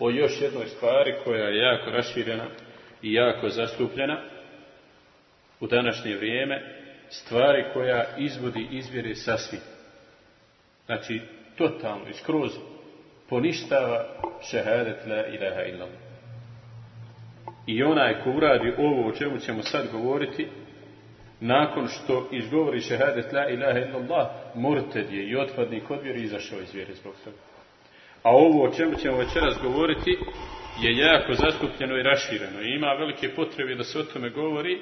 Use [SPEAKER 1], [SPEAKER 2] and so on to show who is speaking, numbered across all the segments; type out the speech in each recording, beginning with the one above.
[SPEAKER 1] o još jednoj stvari koja je jako raširena i jako zastupljena u današnje vrijeme, stvari koja izvodi izvjere sasvim. Znači, totalno i skroz poništava šehadet la ilaha illallah. I onaj ko uradi ovo o čemu ćemo sad govoriti, nakon što izgovori šehadet la ilaha illallah, morted je i otpadnik od vjeri izašao iz vjere zbog toga. A ovo o čemu ćemo večeras govoriti je jako zastupljeno i rašireno i ima velike potrebe da se o tome govori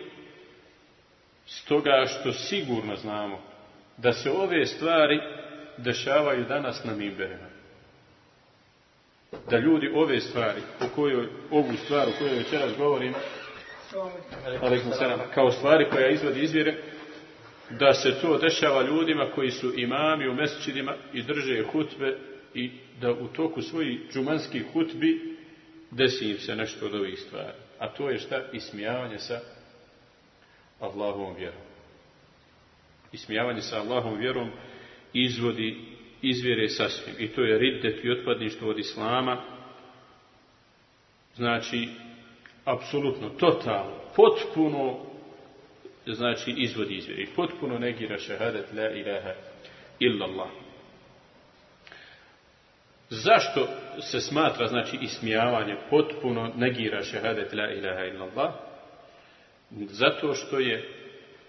[SPEAKER 1] stoga što sigurno znamo da se ove stvari dešavaju danas na mimberima. Da ljudi ove stvari, o kojoj, ovu stvar o kojoj večeras govorimo, kao stvari koja izvodi izvjere, da se to dešava ljudima koji su imami u mesečidima i drže hutbe i da u toku svojih džumanskih hutbi desi im se nešto od ovih stvari. A to je šta? Ismijavanje sa Allahovom vjerom. Ismijavanje sa Allahovom vjerom izvodi izvjere sasvim. I to je riddet i otpadništvo od Islama. Znači, apsolutno, totalno, potpuno, znači, izvodi izvjere. I potpuno negira šehadet la ilaha illallah. Zašto se smatra, znači, ismijavanje potpuno negira šehadet la ilaha illallah? Zato što je,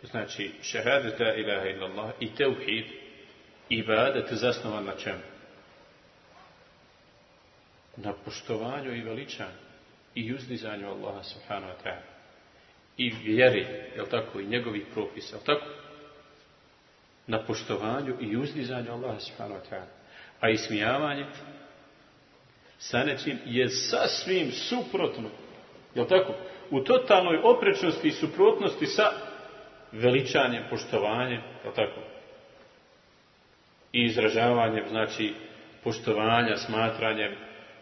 [SPEAKER 1] znači, šehadet la ilaha illallah i teuhid, ibadet zasnovan na čemu? Na poštovanju i veličanju i uzdizanju Allaha subhanahu wa ta'ala. I vjeri, je tako, i njegovih propisa, je tako? Na poštovanju i uzdizanju Allaha subhanahu wa ta'ala. A ismijavanje sa nečim je sasvim suprotno. Je tako? U totalnoj oprečnosti i suprotnosti sa veličanjem, poštovanjem, je tako? I izražavanjem, znači, poštovanja, smatranjem,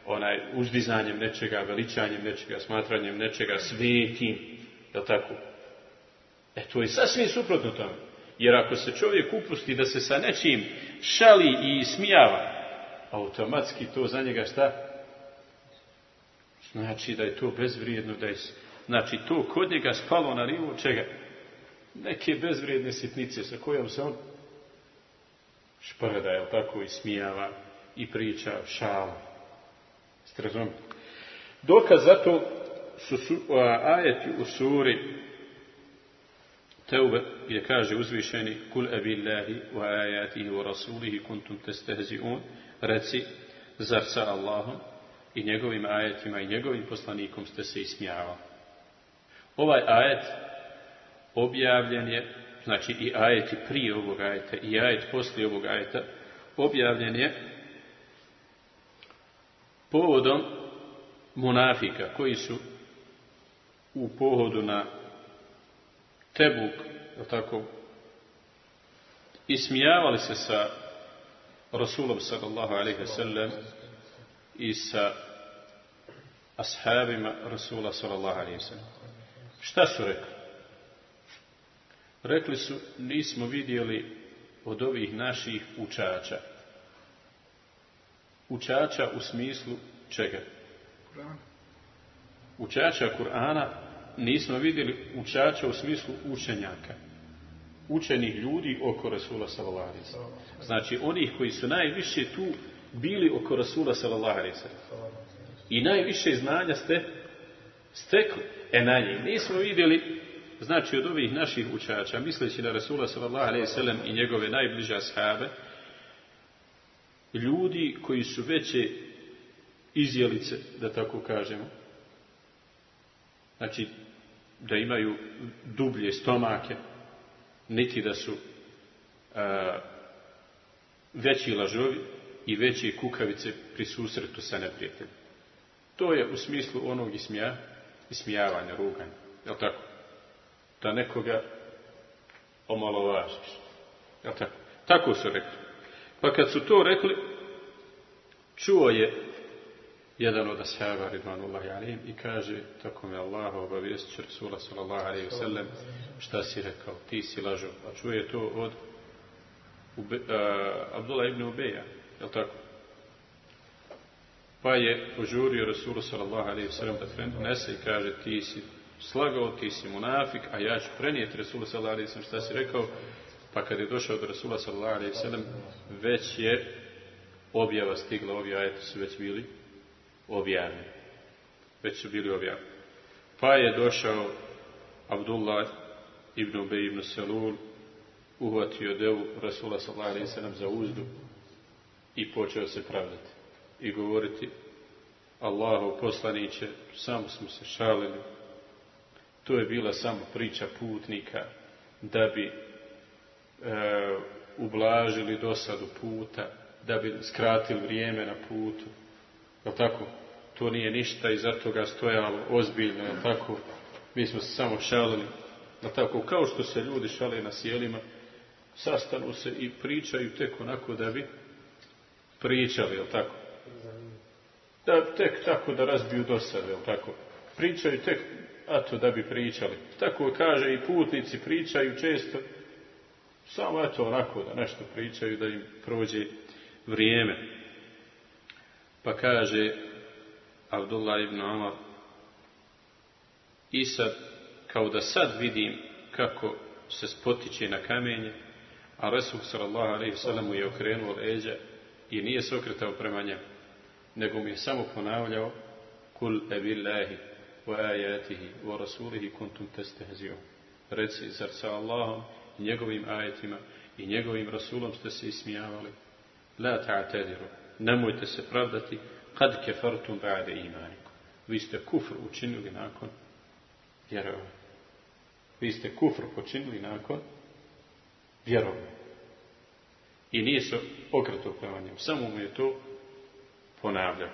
[SPEAKER 1] onaj, uzdizanjem nečega, veličanjem nečega, smatranjem nečega, svetim, je tako? E, to je sasvim suprotno tome. Jer ako se čovjek upusti da se sa nečim šali i smijava, automatski to za njega šta? Znači da je to bezvrijedno, da je, znači to kod njega spalo na nivo čega? Neke bezvrijedne sitnice sa kojom se on šprda, je tako, i smijava i priča šala. Ste Dokaz za to su, su ajeti u suri Teube gdje kaže uzvišeni Kul abillahi wa ajatihi wa rasulihi kuntum testehzi'un Reci, zar sa Allahom i njegovim ajetima i njegovim poslanikom ste se ismijavali. Ovaj ajet objavljen je, znači i ajeti prije ovog ajeta i ajet poslije ovog ajeta, objavljen je povodom munafika koji su u pohodu na Tebuk, tako, ismijavali se sa Rasulom sallallahu alaihi sallam i sa ashabima Rasula sallallahu alaihi sallam. Šta su rekli? Rekli su, nismo vidjeli od ovih naših učača. Učača u smislu čega? Učača Kur'ana nismo vidjeli učača u smislu učenjaka. Učenih ljudi oko Rasula alaihi Znači onih koji su najviše tu bili oko Rasula alaihi I najviše znanja ste stekli. E na njih nismo vidjeli znači od ovih naših učača, misleći na Rasula sallam i njegove najbliže ashabe, ljudi koji su veće izjelice, da tako kažemo, znači da imaju dublje stomake, niti da su veći lažovi i veće kukavice pri susretu sa neprijateljem. To je u smislu onog ismija, ismijavanja, ruganja. Jel tako? Da nekoga omalovažiš. Jel tako? Tako su rekli. Pa kad su to rekli, čuo je jedan od ashaba ridvanullahi alim i kaže, tako me Allah obavijest Rasula sallallahu alaihi sallam, šta si rekao, ti si lažo. A čuje to od Ube, Abdullah ibn Ubeja, jel tako? Pa je požurio Rasulu sallallahu alaihi sallam da nese i kaže ti si slagao, ti si munafik, a ja ću prenijeti Rasulu sallallahu alaihi sallam šta si rekao. Pa kad je došao do Rasula sallallahu alaihi sallam, već je objava stigla, ovi ajeti su već bili objavljeni. Već su bili objavljeni. Pa je došao Abdullah ibn Ubej ibn Salul, uhvatio devu Rasula sallallahu alaihi sallam za uzdu i počeo se pravdati i govoriti Allahu poslaniće, samo smo se šalili. To je bila samo priča putnika da bi e, ublažili dosadu puta, da bi skratili vrijeme na putu. Je tako? To nije ništa i zato ga stojalo ozbiljno, je tako? Mi smo se samo šalili. Je tako? Kao što se ljudi šale na sjelima, sastanu se i pričaju tek onako da bi pričali, je tako? Da tek tako da razbiju dosade, jel tako? Pričaju tek, a to da bi pričali. Tako kaže i putnici pričaju često, samo eto onako da nešto pričaju, da im prođe vrijeme. Pa kaže Abdullah ibn Omar, i kao da sad vidim kako se spotiče na kamenje, a Resul sallallahu alaihi sallam je okrenuo leđa i nije se okretao prema njemu, nego mi je samo ponavljao kul ebillahi wa ajatihi wa rasulihi kuntum testehzijom. Reci, zar sa Allahom i njegovim ajetima i njegovim rasulom ste se ismijavali? La ta'tadiru. Nemojte se pravdati kad kefartum ba'de imaniku. Vi ste kufr učinili nakon vjerovanja. Vi ste kufr počinili nakon vjerovanja. I nije se okretao prema. Samo mu je to ponavljao.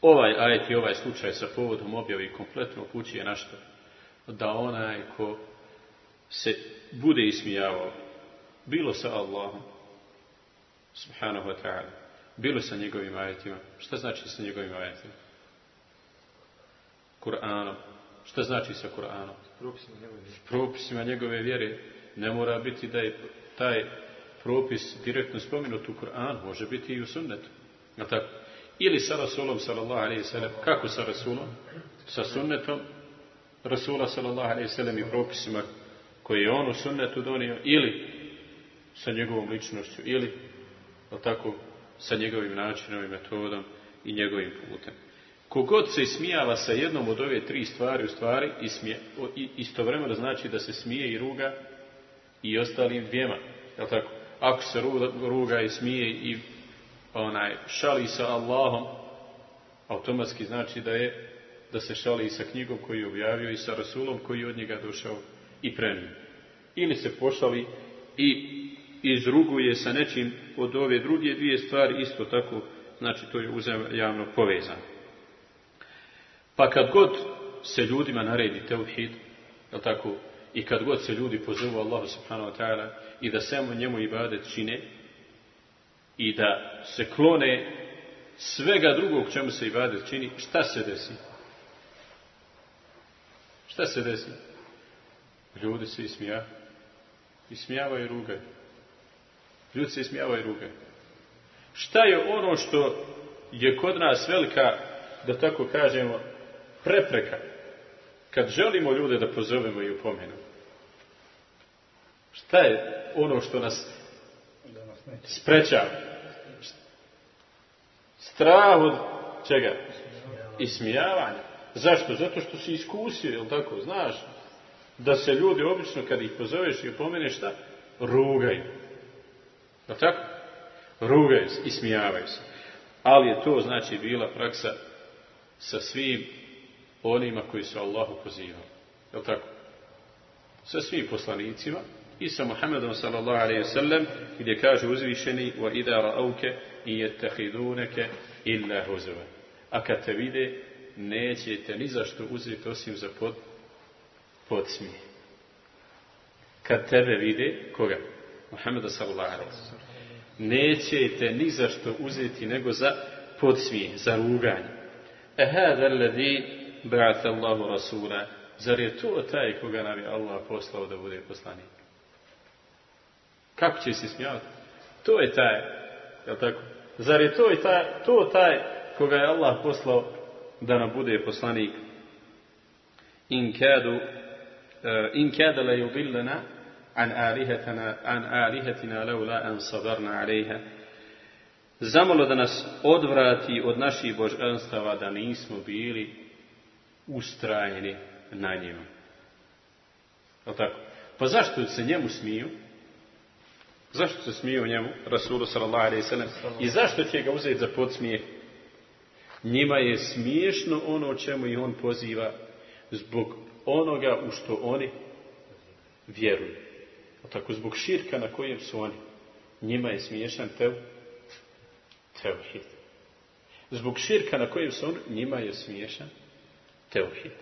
[SPEAKER 1] Ovaj ajet i ovaj slučaj sa povodom objavi kompletno je na što? Da onaj ko se bude ismijavao bilo sa Allahom subhanahu wa ta'ala bilo sa njegovim ajetima. Šta znači sa njegovim ajetima? Kur'anom. Šta znači sa Kur'anom? Propisima njegove vjere. Ne mora biti da je taj propis direktno spomenut u Kur'anu, može biti i u sunnetu. Tako? Ili sa Rasulom sallallahu alaihi sallam. Kako sa Rasulom? Sa sunnetom Rasula sallallahu alaihi sallam i propisima koje je on u sunnetu donio ili sa njegovom ličnošću ili tako sa njegovim načinom i metodom i njegovim putem. Kogod se smijava sa jednom od ove tri stvari u stvari istovremeno znači da se smije i ruga i ostalim dvijema. Jel tako? Ako se ruga i smije i onaj šali sa Allahom, automatski znači da je da se šali i sa knjigom koju je objavio i sa Rasulom koji je od njega došao i prenio. Ili se pošali i izruguje sa nečim od ove druge dvije stvari, isto tako, znači to je uzajamno povezano. Pa kad god se ljudima naredi teuhid, je tako, i kad god se ljudi pozovu Allahu subhanahu wa ta'ala i da samo njemu ibadet čine i da se klone svega drugog čemu se ibadet čini, šta se desi? Šta se desi? Ljudi se ismija, ismijavaju i rugaju. Ljudi se ismijavaju i rugaju. Šta je ono što je kod nas velika, da tako kažemo, prepreka kad želimo ljude da pozovemo i upomenemo? Šta je ono što nas sprečava? Strah od čega? Ismijavanja. Zašto? Zato što si iskusio, jel tako? Znaš da se ljudi obično kad ih pozoveš i upomeneš šta? Rugaju. Jel tako? Rugaju se, ismijavaju se. Ali je to znači bila praksa sa svim onima koji su Allahu pozivali. Jel tako? Sa svim poslanicima i sa Muhammedom sallallahu alaihi sallam gdje kaže uzvišeni wa idha ra'auke i illa huzova. A kad te vide nećete ni zašto uzeti osim za pod, podsmije. Kad tebe vide, koga? Muhammeda sallallahu. Nećete ni zašto uzeti nego za podsmije, za ruganje. E hada alladhi ba'atha Allahu rasula. Zar je to taj koga nam je Allah poslao da bude poslanik? Kako će se smijavati? To je taj, jel tako? Zar je to, taj, to taj koga je Allah poslao da nam bude poslanik. In kadu, uh, in kada la an alihatina, an alihatina laula an sabarna alejha. Zamolo da nas odvrati od naših božanstava da nismo bili ustrajeni na njima. tako? Pa zašto se njemu smiju? Zašto se smiju njemu, Rasulu sallallahu alaihi sallam? I zašto će ga uzeti za podsmijeh? Njima je smiješno ono čemu i on poziva zbog onoga u što oni vjeruju. Tako zbog širka na kojem su oni. Njima je smiješan tev, tevhid. Zbog širka na kojem su oni, njima je smiješan tevhid.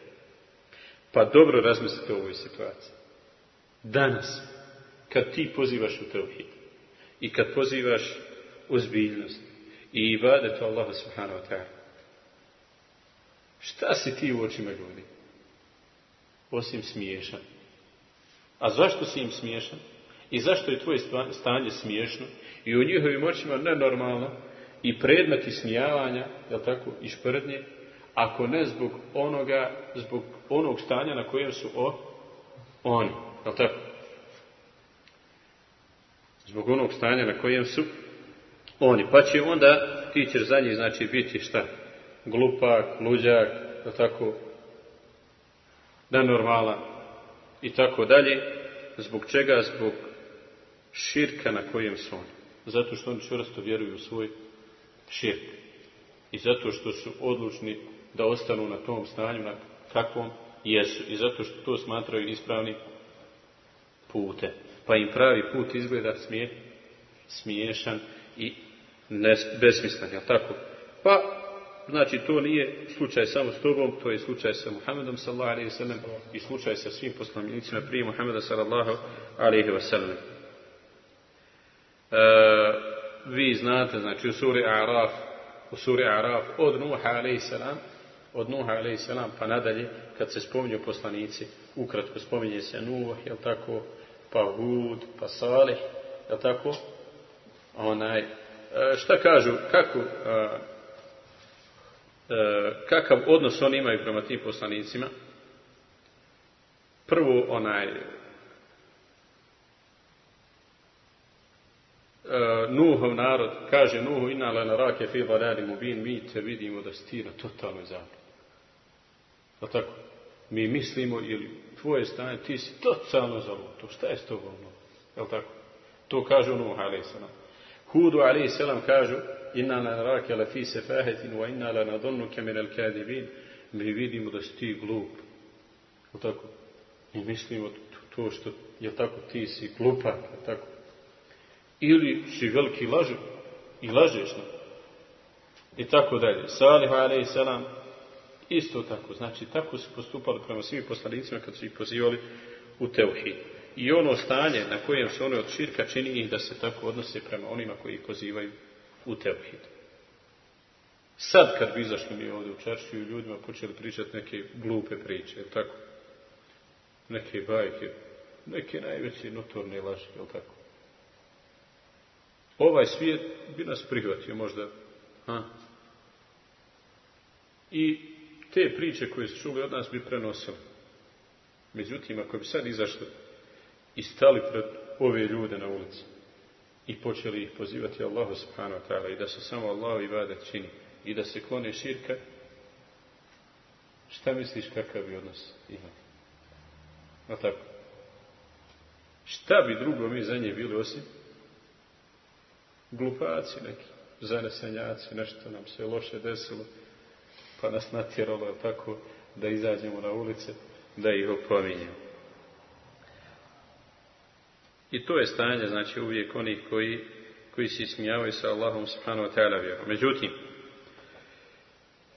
[SPEAKER 1] Pa dobro razmislite o ovoj situaciji. Danas, kad ti pozivaš u tevhid i kad pozivaš ozbiljnost i ibadetu Allaha subhanahu wa ta'ala, šta si ti u očima ljudi? Osim smiješan. A zašto si im smiješan? I zašto je tvoje stanje smiješno? I u njihovim očima nenormalno i predmeti smijavanja, jel tako, i šprdnje, ako ne zbog onoga, zbog onog stanja na kojem su o, oni, jel tako? Zbog onog stanja na kojem su oni. Pa će onda, ti ćeš za njih, znači, biti šta? Glupak, luđak, jel tako, nenormalan i tako dalje. Zbog čega? Zbog širka na kojem su oni. Zato što oni čvrsto vjeruju u svoj širk. I zato što su odlučni da ostanu na tom stanju na kakvom jesu. I zato što to smatraju ispravni pute. Pa im pravi put izgleda smije, smiješan i besmislen. Tako? Pa, znači to nije slučaj samo s tobom, to je slučaj sa Muhammedom sallallahu alaihi sallam i slučaj sa svim poslanicima prije Muhammeda sallallahu alaihi wasallam. E, vi znate, znači u suri Araf, u suri Araf od Nuha a.s. od Nuha a.s. pa nadalje, kad se spominju poslanici, ukratko spominje se Nuh, jel tako, pa Hud, pa Salih, jel tako, onaj, e, šta kažu, kako, e, kakav odnos oni imaju prema tim poslanicima, prvo onaj, uh, Nuhov narod kaže Nuhu inna na rake fi radi mubin, mi te vidimo da si ti na totalnoj zabludi. Pa tako, mi mislimo ili tvoje stanje, ti si totalno zaluto. Šta je s tobom? Jel tako? To kažu Nuh a.s. Hudu a.s. kažu inna na rake la fi sefahetin wa inna la nadonnuke min al kadibin. Mi vidimo da si ti glup. Jel tako? Mi mislimo to što, jel tako, ti si glupak, jel tako? ili si veliki lažu i lažeš nam. I tako dalje. Salih a.s. isto tako. Znači, tako su postupali prema svim poslanicima kad su ih pozivali u teuhid. I ono stanje na kojem se one od širka čini ih da se tako odnose prema onima koji ih pozivaju u teuhid. Sad kad bi izašli mi ovdje u čaršiju ljudima počeli pričati neke glupe priče, jel tako? Neke bajke, neke najveće notorne laži, jel tako? ovaj svijet bi nas prihvatio možda. Ha? I te priče koje su čuli od nas bi prenosili. Međutim, ako bi sad izašli i stali pred ove ljude na ulici i počeli ih pozivati Allahu subhanahu wa ta'ala i da se samo Allahu i vada čini i da se klone širka, šta misliš kakav bi odnos imali? A tako? Šta bi drugo mi za nje bili osim glupaci neki, zanesenjaci, nešto nam se loše desilo, pa nas natjeralo tako da izađemo na ulice, da ih opominjemo. I to je stanje, znači uvijek onih koji, koji se ismijavaju sa Allahom subhanahu wa ta'ala vjerom. Međutim,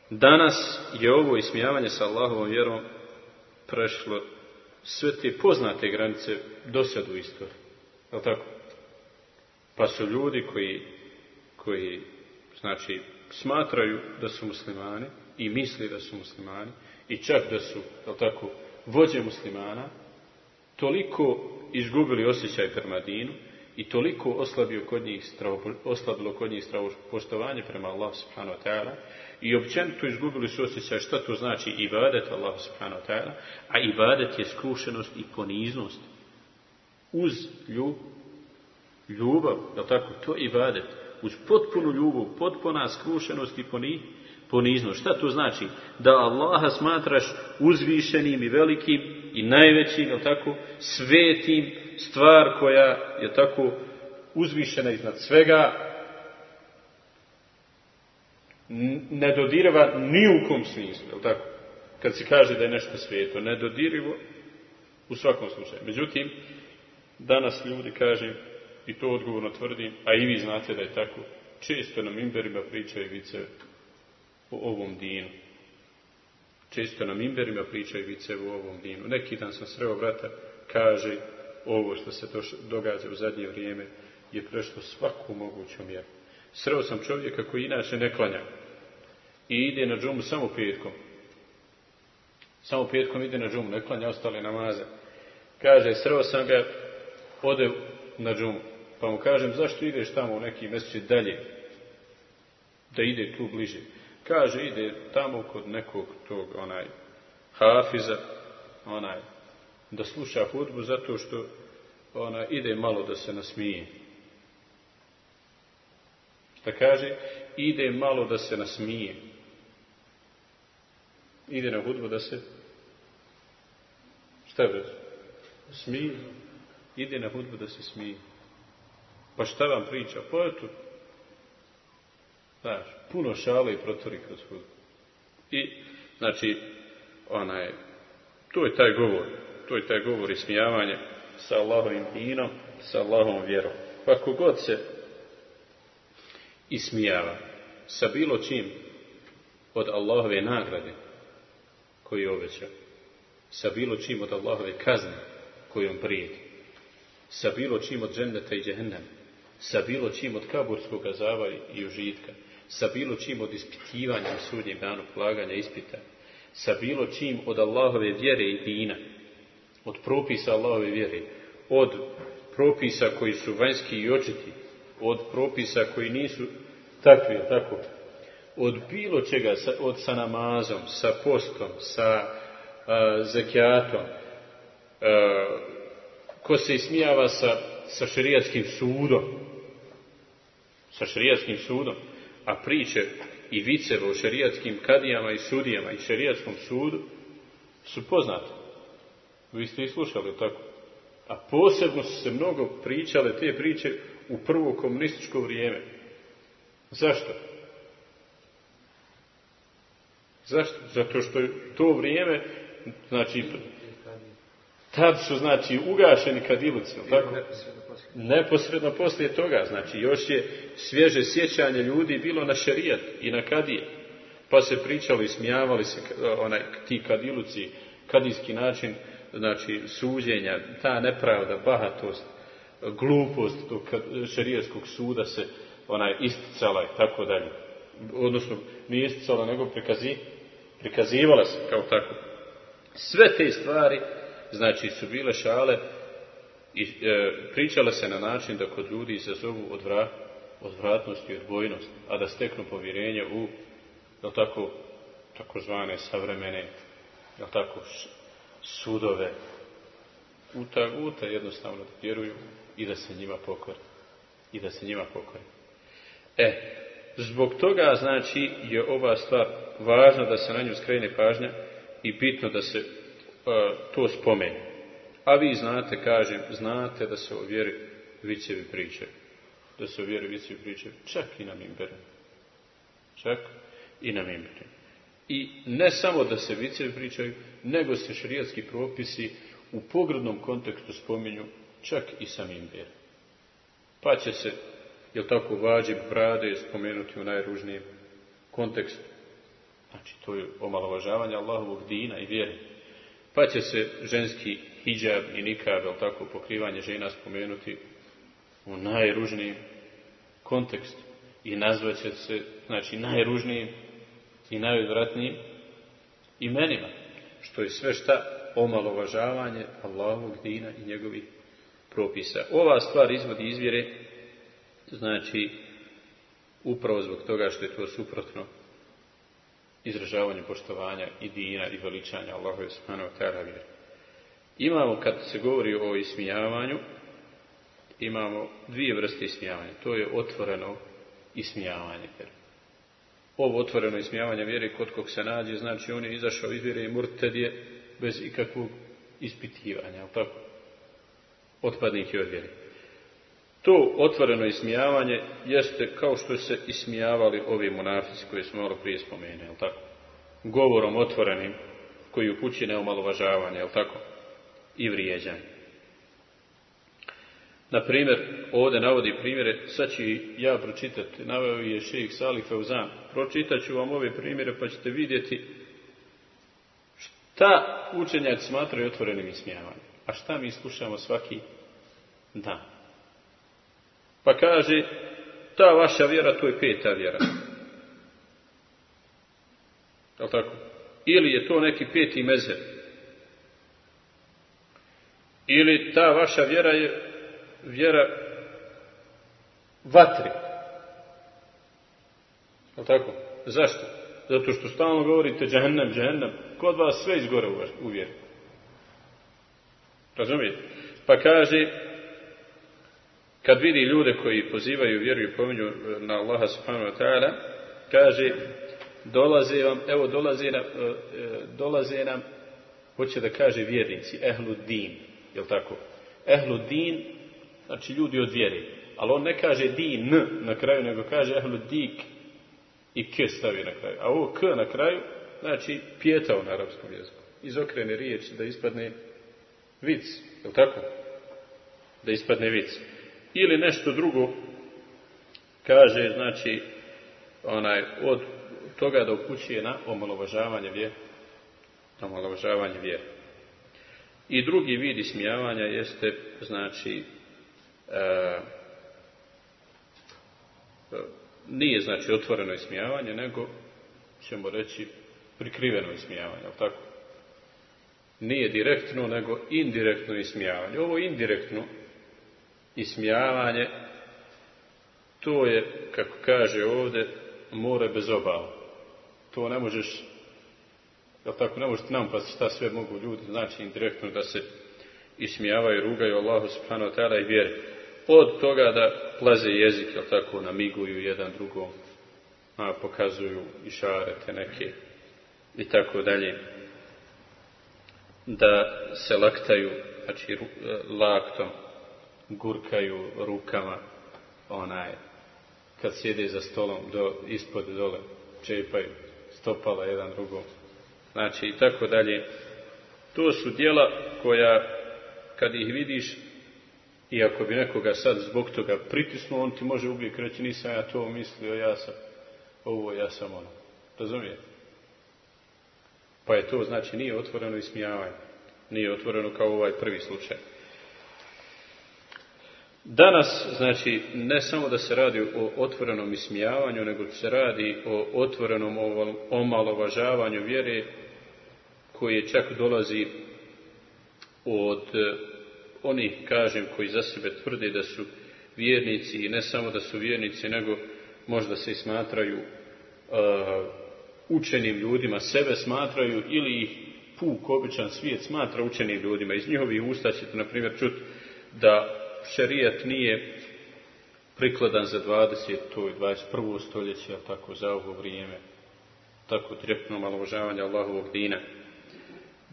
[SPEAKER 1] danas je ovo ismijavanje sa Allahovom vjerom prešlo sve te poznate granice do sad u istoriji. Je tako? Pa su ljudi koji, koji znači, smatraju da su muslimani i misli da su muslimani i čak da su, je tako, vođe muslimana, toliko izgubili osjećaj prema dinu i toliko oslabio kod njih oslabilo kod njih poštovanje prema Allah subhanahu wa ta'ala i općenito izgubili su osjećaj šta to znači ibadet Allah subhanahu wa ta'ala, a ibadet je skrušenost i poniznost. Uz ljub, ljubav, je tako, to ibadet. Uz potpunu ljubav, potpuna skrušenost i poniznost. Šta to znači? Da Allaha smatraš uzvišenim i velikim i najvećim, je tako, svetim, stvar koja je tako uzvišena iznad svega, ne dodiriva ni u kom smislu, je tako? Kad se kaže da je nešto svijeto, nedodirivo u svakom slučaju. Međutim, danas ljudi kaže, i to odgovorno tvrdim, a i vi znate da je tako, često nam imberima pričaju vice o ovom dinu. Često nam imberima pričaju vice o ovom dinu. Neki dan sam sreo brata, kaže, ovo što se događa u zadnje vrijeme je prešlo svaku moguću mjeru. Sreo sam čovjeka koji inače ne klanja i ide na džumu samo petkom. Samo petkom ide na džumu, ne klanja ostale namaze. Kaže, sreo sam ga, ode na džumu. Pa mu kažem, zašto ideš tamo u neki mjesec dalje? Da ide tu bliže. Kaže, ide tamo kod nekog tog, onaj, hafiza, onaj, da sluša hudbu zato što ona ide malo da se nasmije. Šta kaže? Ide malo da se nasmije. Ide na hudbu da se šta je Smije. Ide na hudbu da se smije. Pa šta vam priča? Pa eto, znaš, puno šale i protori kroz hudbu. I, znači, onaj, to je taj govor. To je taj govor i smijavanje sa Allahovim dinom, sa Allahovom vjerom. Pa god se ismijava sa bilo čim od Allahove nagrade koji je obećao, sa bilo čim od Allahove kazne kojom prijeti, sa bilo čim od džendeta i džehennem, sa bilo čim od kaburskog azava i užitka, sa bilo čim od ispitivanja na sudnjem danu polaganja ispita, sa bilo čim od Allahove vjere i dina, od propisa Allahove vjere, od propisa koji su vanjski i očiti, od propisa koji nisu takvi, tako, od bilo čega, od sa namazom, sa postom, sa a, zakijatom, ko se ismijava sa, sa šerijatskim sudom, sa šerijatskim sudom, a priče i viceve o šerijatskim kadijama i sudijama i šerijatskom sudu su poznate. Vi ste i slušali tako. A posebno su se mnogo pričale te priče u prvo komunističko vrijeme. Zašto? Zašto? Zato što je to vrijeme, znači, tad su, znači, ugašeni kadiluci, tako? Neposredno poslije toga, znači, još je svježe sjećanje ljudi bilo na šerijat i na kadije. Pa se pričali smijavali se onaj, ti kadiluci, kadijski način znači suđenja, ta nepravda, bahatost, glupost tog šerijskog suda se onaj isticala i tako dalje. Odnosno, nije isticala, nego prikazi, prikazivala se kao tako. Sve te stvari, znači, su bile šale i e, pričale se na način da kod ljudi izazovu odvra, odvratnost i odbojnost, a da steknu povjerenje u, jel tako, takozvane savremene, jel tako, sudove, u ta jednostavno da vjeruju i da se njima pokore. I da se njima pokore. E, zbog toga znači je ova stvar važna da se na nju skrene pažnja i bitno da se e, to spomene. A vi znate, kažem, znate da se o vjeri vicevi pričaju. Da se o vjeri vicevi pričaju. Čak i na mimbere. Čak i na mimbere. I ne samo da se vicevi pričaju, nego se šrijatski propisi u pogrdnom kontekstu spominju čak i samim vjerom. Pa će se, jel tako, vađi brade spomenuti u najružnijem kontekstu. Znači, to je omalovažavanje Allahovog dina i vjere. Pa će se ženski hijab i nikab, jel tako, pokrivanje žena spomenuti u najružnijem kontekstu. I nazvat će se, znači, najružnijim i najodvratnijim imenima. Što je sve šta omalovažavanje Allahovog dina i njegovih propisa. Ova stvar izvodi izvjere, znači upravo zbog toga što je to suprotno izražavanju poštovanja i dina i veličanja Allahove subhanahu ta'ala. Imamo, kad se govori o ismijavanju, imamo dvije vrste ismijavanja. To je otvoreno ismijavanje. Ovo otvoreno ismijavanje vjere kod kog se nađe, znači on je izašao iz vjere i murted je bez ikakvog ispitivanja, tako? Otpadnik je od vjere. To otvoreno ismijavanje jeste kao što se ismijavali ovi monafici koje smo malo prije spomenuli, jel tako? Govorom otvorenim koji upući na omalovažavanje, jel tako? I vrijeđanje. Na primjer, ovdje navodi primjere, sad ću ja pročitati, naveo je šejih Salih Feuzan. Pročitat ću vam ove primjere pa ćete vidjeti šta učenjaci smatraju otvorenim ismijavanjem, a šta mi slušamo svaki dan. Pa kaže, ta vaša vjera, to je peta vjera. Je tako? Ili je to neki peti mezer. Ili ta vaša vjera je vjera vatri. Je tako? Zašto? Zato što stalno govorite džahennem, džahennem. Kod vas sve izgore u vjeri. Razumijete? Pa kaže, kad vidi ljude koji pozivaju vjeru i pominju na Allaha subhanahu wa ta'ala, kaže, dolaze vam, evo dolaze nam, e, e, dolaze nam, hoće da kaže vjernici, ehlu din, jel tako? Ehlu din znači ljudi od vjere. Ali on ne kaže di n na kraju, nego kaže ehlu dik i k stavi na kraju. A ovo k na kraju, znači pjetao na arapskom jeziku. Izokrene riječ da ispadne vic, je tako? Da ispadne vic. Ili nešto drugo kaže, znači, onaj, od toga da upućuje na omalovažavanje vjere. Omalovažavanje vjere. I drugi vid ismijavanja jeste, znači, E, nije znači otvoreno ismijavanje, nego ćemo reći prikriveno ismijavanje, ali tako? Nije direktno, nego indirektno ismijavanje. Ovo indirektno ismijavanje, to je, kako kaže ovdje, more bez obala. To ne možeš, jel tako, ne možete nam pa šta sve mogu ljudi, znači indirektno da se ismijavaju, rugaju Allahu subhanahu wa ta'ala i vjeri od toga da plaze jezik, jel tako, namiguju jedan drugom, a pokazuju i šarete neke i tako dalje. Da se laktaju, znači laktom, gurkaju rukama, onaj, kad sjede za stolom, do, ispod dole, čepaju stopala jedan drugom. Znači i tako dalje. To su dijela koja, kad ih vidiš, i ako bi nekoga sad zbog toga pritisnuo, on ti može uvijek reći nisam ja to mislio, ja sam ovo, ja sam ono. Razumijete? Pa je to, znači, nije otvoreno ismijavanje. Nije otvoreno kao ovaj prvi slučaj. Danas, znači, ne samo da se radi o otvorenom ismijavanju, nego se radi o otvorenom omalovažavanju vjere koje čak dolazi od onih, kažem, koji za sebe tvrde da su vjernici i ne samo da su vjernici, nego možda se i smatraju uh, učenim ljudima, sebe smatraju ili ih puk, običan svijet smatra učenim ljudima. Iz njihovih usta ćete, na primjer, čuti da šerijat nije prikladan za 20. i 21. stoljeće, a tako za ovo vrijeme, tako direktno malovažavanje Allahovog dina.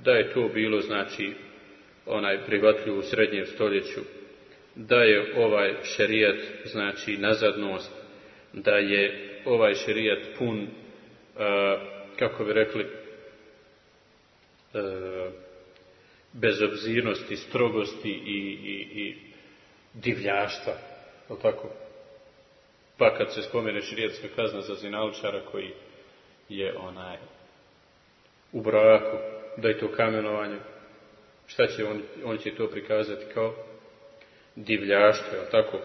[SPEAKER 1] Da je to bilo, znači, onaj prihvatljiv u srednjem stoljeću, da je ovaj šerijat, znači nazadnost, da je ovaj šerijat pun, kako bi rekli, bezobzirnosti, strogosti i, i, i divljaštva, je tako? Pa kad se spomene širijatska kazna za zinalčara koji je onaj u braku, da je to kamenovanje, Šta će on, on će to prikazati kao divljaštvo, je tako?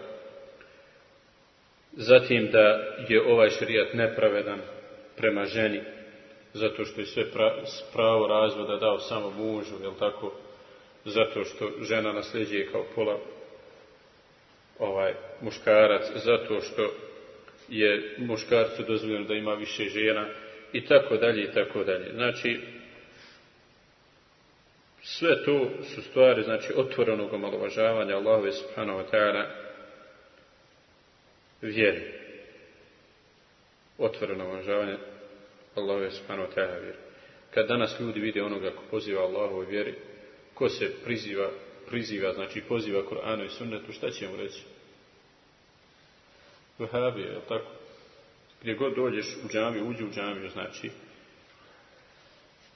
[SPEAKER 1] Zatim da je ovaj šrijat nepravedan prema ženi, zato što je sve pravo razvoda dao samo mužu, je tako? Zato što žena nasljeđuje kao pola ovaj muškarac zato što je muškarcu dozvoljeno da ima više žena i tako dalje i tako dalje. Znači, sve to su stvari, znači, otvorenog omalovažavanja Allahove subhanahu wa ta'ala vjeri. Otvoreno omalovažavanje Allahove subhanahu wa ta'ala vjeri. Kad danas ljudi vide onoga ko poziva Allahove vjeri, ko se priziva, priziva, znači poziva Kur'anu i sunnetu, šta će mu reći? Vahabije, je tako? Gdje god dođeš u džamiju, uđi u džamiju, znači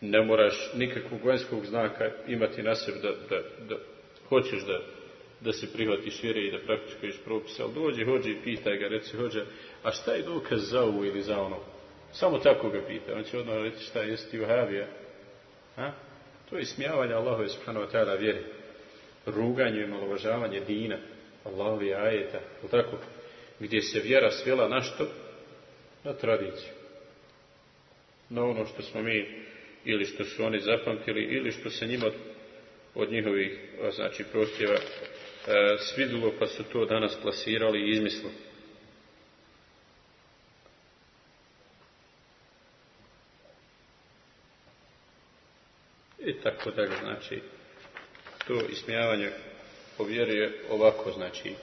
[SPEAKER 1] ne moraš nikakvog vanjskog znaka imati na sebi da, da, da hoćeš da, da se prihvatiš vjere i da praktikuješ propise, ali dođi, hođi i pitaj ga, reci hođa, a šta je dokaz za ovo ili za ono? Samo tako ga pita, on će odmah reći šta je, jesi ti vahabija? Ha? To je ismijavanje Allahove subhanahu wa ta'ala vjeri. Ruganje i malovažavanje dina, Allahovi ajeta, tako? Gdje se vjera svela na što? Na tradiciju. Na ono što smo mi ili što su oni zapamtili ili što se njima od njihovih znači prostjeva e, svidilo pa su to danas plasirali i izmislili. I tako dalje, znači to ismijavanje povjeruje ovako, znači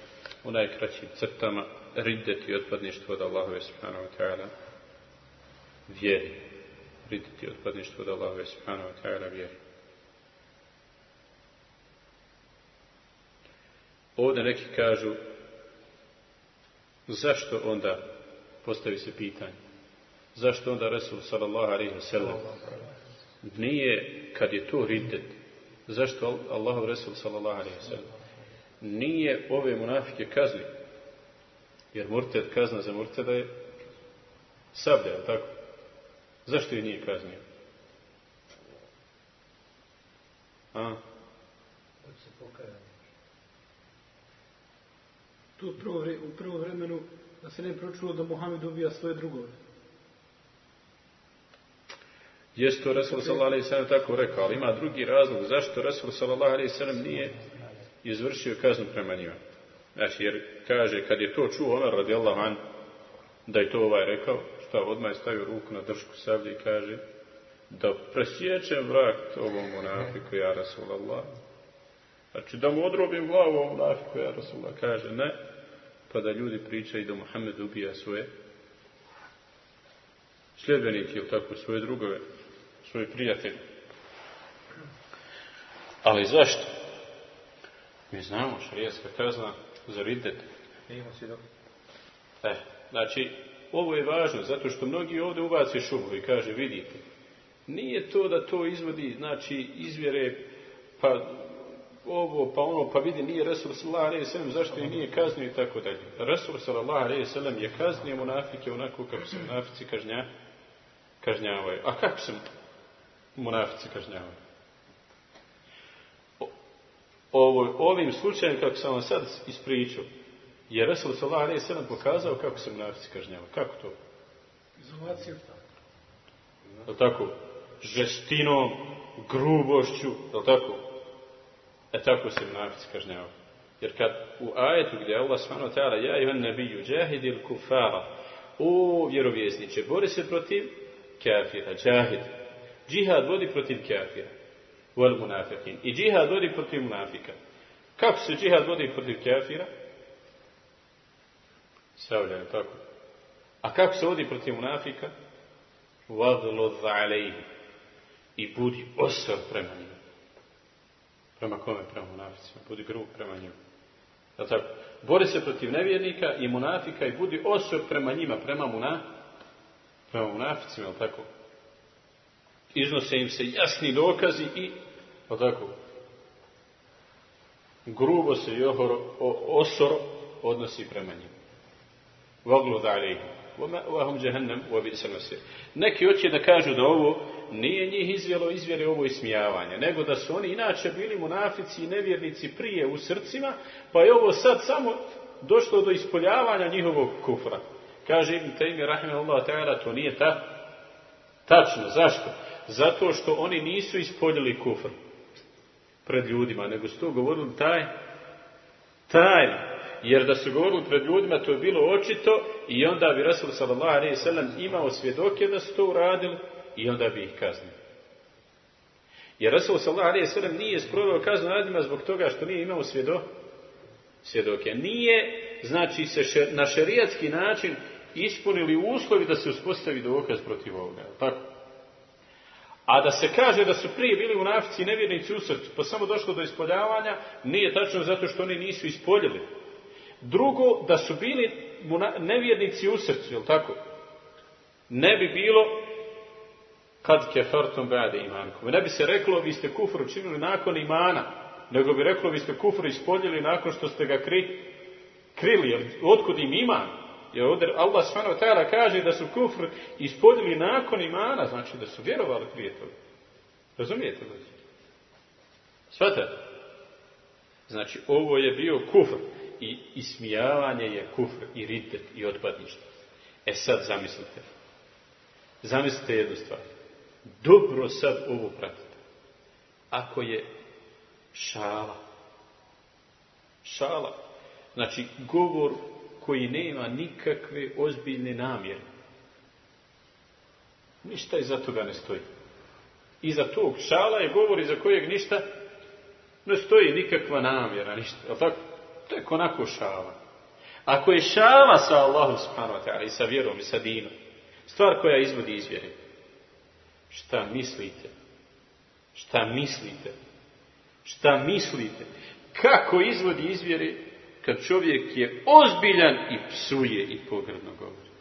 [SPEAKER 1] u najkraćim crtama rideti otpadništvo od Allahove subhanahu wa ta'ala vjeri priditi otpadništvo od Allahove subhanahu wa ta'ala vjeri. Ovdje neki kažu zašto onda postavi se pitanje zašto onda Resul sallallahu alaihi wa sallam nije kad je to riddet zašto Allahov Resul sallallahu alaihi wa sallam nije ove munafike kazni jer murted kazna za murteda je sablja, tako? Zašto je nije kaznio? A?
[SPEAKER 2] Da se pokaja. Tu u prvo, vre, u prvo vremenu da se ne pročulo da Mohamed ubija svoje drugove.
[SPEAKER 1] Jeste to Resul sallallahu sallam tako rekao, ali ima drugi razlog zašto Resul sallallahu sallam nije izvršio kaznu prema njima. Znači, jer kaže, kad je to čuo Omer radijallahu an, da je to ovaj rekao, šta, odmah je stavio ruku na držku sablje i kaže, da presjećem vrak ovom monafiku, ja Rasulallah. Znači, da mu odrobim glavu ovom monafiku, ja Rasulallah. Kaže, ne, pa da ljudi pričaju da Muhammed ubija svoje sljedbenike, ili tako, svoje drugove, svoje prijatelje. Ali zašto? Mi znamo šarijetska kazna za ridet. E, znači, ovo je važno, zato što mnogi ovdje ubace šubu i kaže, vidite, nije to da to izvodi, znači, izvjere, pa ovo, pa ono, pa vidi, nije Resul sallallahu alaihi sallam, zašto i nije kaznio i tako dalje. Resul sallallahu alaihi sallam je kaznio munafike onako kako se munafici kažnja, kažnjavaju. A kako se munafici kažnjavaju? Ovo, ovim slučajem, kako sam vam sad ispričao, je Resul sallam pokazao kako se munafici kažnjava. Kako to?
[SPEAKER 2] Izolacija.
[SPEAKER 1] Je tako? Žestinom, grubošću, je tako? E tako se munafici kažnjava. Jer kad u ajetu gdje Allah subhanahu wa ta'ala ja i nebiju džahidil kufara o vjerovjesniče, bori se protiv kafira, džahid. Džihad vodi protiv kafira. Wal munafiqin. I džihad vodi protiv munafika. Kako se džihad vodi protiv kafira? Stavljaju tako. A kako se vodi protiv munafika? Vadlod alejhi. I budi osor prema njima. Prema kome? Prema munaficima. Budi grub prema njima. Tako? Bori se protiv nevjernika i munafika i budi osor prema njima, prema muna, prema munaficima, ali tako? Iznose im se jasni dokazi i, ali tako? Grubo se i ohoro, osor odnosi prema njima. Voglud alejhi. Wahum jahannam bi'sal masir. Neki hoće da kažu da ovo nije njih izvjelo izvjere ovo ismijavanje, nego da su oni inače bili munafici i nevjernici prije u srcima, pa je ovo sad samo došlo do ispoljavanja njihovog kufra. Kaže Ibn Taymi rahimahullah ta'ala, to nije ta, tačno. Zašto? Zato što oni nisu ispoljili kufr pred ljudima, nego su to govorili taj, taj. Jer da su govorili pred ljudima to je bilo očito i onda bi Rasul sallallahu alaihi sallam imao svjedoke da su to uradili i onda bi ih kaznili. Jer Rasul sallallahu alaihi sallam nije sproveo kaznu nad zbog toga što nije imao svjedo, svjedoke. Nije, znači, se na šerijatski način ispunili uslovi da se uspostavi dokaz protiv ovoga. Tako? A da se kaže da su prije bili u nafici nevjernici u srcu, pa samo došlo do ispoljavanja, nije tačno zato što oni nisu ispoljili. Drugo, da su bili nevjernici u srcu, jel tako? Ne bi bilo kad kefartom bade imankom. Ne bi se reklo, vi ste kufru učinili nakon imana, nego bi reklo, vi ste kufru ispoljili nakon što ste ga kri, krili. Jer otkud im iman? Jer ovdje Allah s.w.t. kaže da su kufr ispodili nakon imana, znači da su vjerovali prije toga. Razumijete li? Svata? Znači, ovo je bio kufr i ismijavanje je kufr i ritet i otpadništvo. E sad zamislite. Zamislite jednu stvar. Dobro sad ovo pratite. Ako je šala, šala, znači govor koji nema nikakve ozbiljne namjere. Ništa iza toga ne stoji. Iza tog šala je govor iza kojeg ništa ne stoji nikakva namjera, ništa. Je tako? To je onako šala. Ako je šala sa Allahom subhanahu wa i sa vjerom i sa dinom, stvar koja izvodi iz vjere, šta mislite? Šta mislite? Šta mislite? Kako izvodi iz vjere kad čovjek je ozbiljan i psuje i pogrdno govori.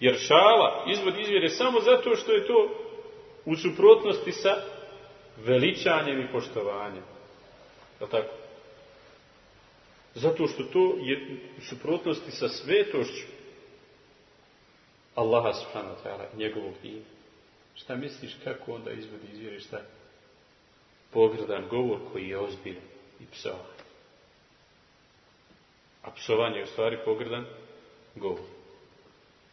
[SPEAKER 1] Jer šala izvod izvjere samo zato što je to u suprotnosti sa veličanjem i poštovanjem. Je tako? Zato što to je u suprotnosti sa svetošću Allaha subhanahu wa ta'ala, njegovog dina. Šta misliš kako onda izvodi izvjere, šta pogrdan govor koji je ozbiljan i psovanje. A psovanje je u stvari pogrdan govor.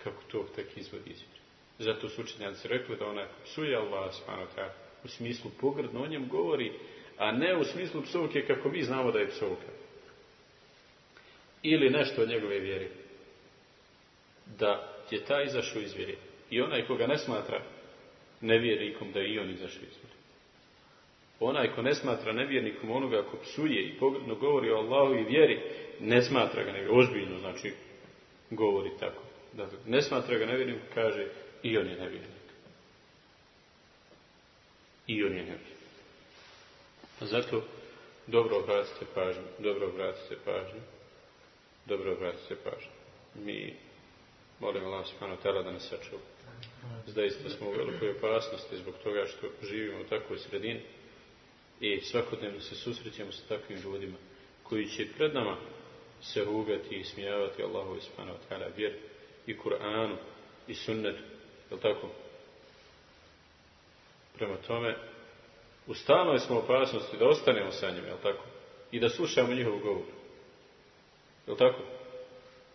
[SPEAKER 1] Kako to tek izvodi izvjeri. Zato su učenjanci rekli da onaj psuje Allah u smislu pogrdno o njem govori, a ne u smislu psovke kako mi znamo da je psovka. Ili nešto od njegove vjere. Da je ta izašao iz vjere. I onaj koga ne smatra nevjernikom da je i on izašao iz vjere. Onaj ko ne smatra nevjernikom onoga ko psuje i pogredno govori o Allahu i vjeri, ne smatra ga nevjernikom. Ozbiljno znači govori tako. Dakle, ne smatra ga nevjernikom, kaže i on je nevjernik. I on je nevjernik. Zato dobro obratite pažnju, dobro obratite pažnju, dobro obratite pažnju. Mi molimo Allah subhanahu da nas sačuva. Zaista smo u velikoj opasnosti zbog toga što živimo u takvoj sredini i svakodnevno se susrećemo sa takvim ljudima koji će pred nama se rugati i smijavati Allahu subhanahu ta'ala vjer i Kur'anu i sunnetu. Je tako? Prema tome, u stalnoj smo opasnosti da ostanemo sa njima, je tako? I da slušamo njihov govor. Je tako?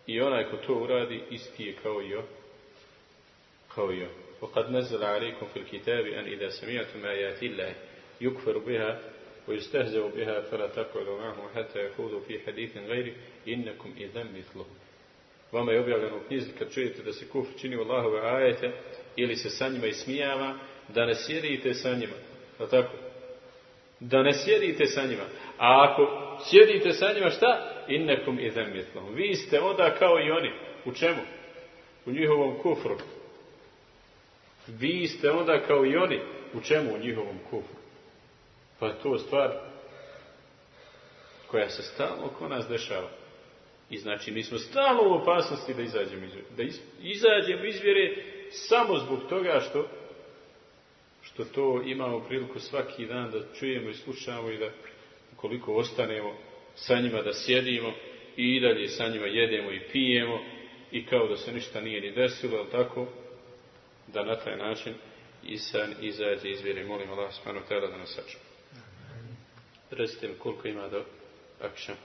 [SPEAKER 1] I onaj ko to uradi, isti je kao i on. Kao i on. وقد نزل عليكم في الكتاب أن إذا سمعتم آيات الله يكفر بها ويستهزأ بها فلا تقعدوا معهم حتى يخوضوا في حديث غير إنكم إذا مثلهم Vama je objavljeno u knjizi kad čujete da se kufr čini Allahove ajete ili se sa njima ismijava, da ne sjedite sa njima. Da tako? Da ne sjedite sa njima. A ako sjedite sa njima šta? Innekum idem mitlom. Vi ste onda kao i oni. U čemu? U njihovom kufru. Vi ste onda kao i oni. U čemu? U njihovom kufru. Pa je to stvar koja se stalno oko nas dešava. I znači mi smo stalno u opasnosti da izađemo iz Da izađemo iz vjere samo zbog toga što što to imamo priliku svaki dan da čujemo i slušamo i da koliko ostanemo sa njima da sjedimo i dalje sa njima jedemo i pijemo i kao da se ništa nije ni desilo, ali tako da na taj način san izađe iz vjere. Molim Allah subhanahu da nas sačuva. Recite mi koliko ima do akša.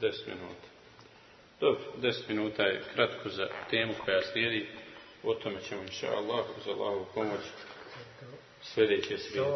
[SPEAKER 1] Deset minuta. Dobro, deset minuta je kratko za temu koja slijedi. O tome ćemo, inša Allah, uz Allahovu pomoć, sljedeće svijet.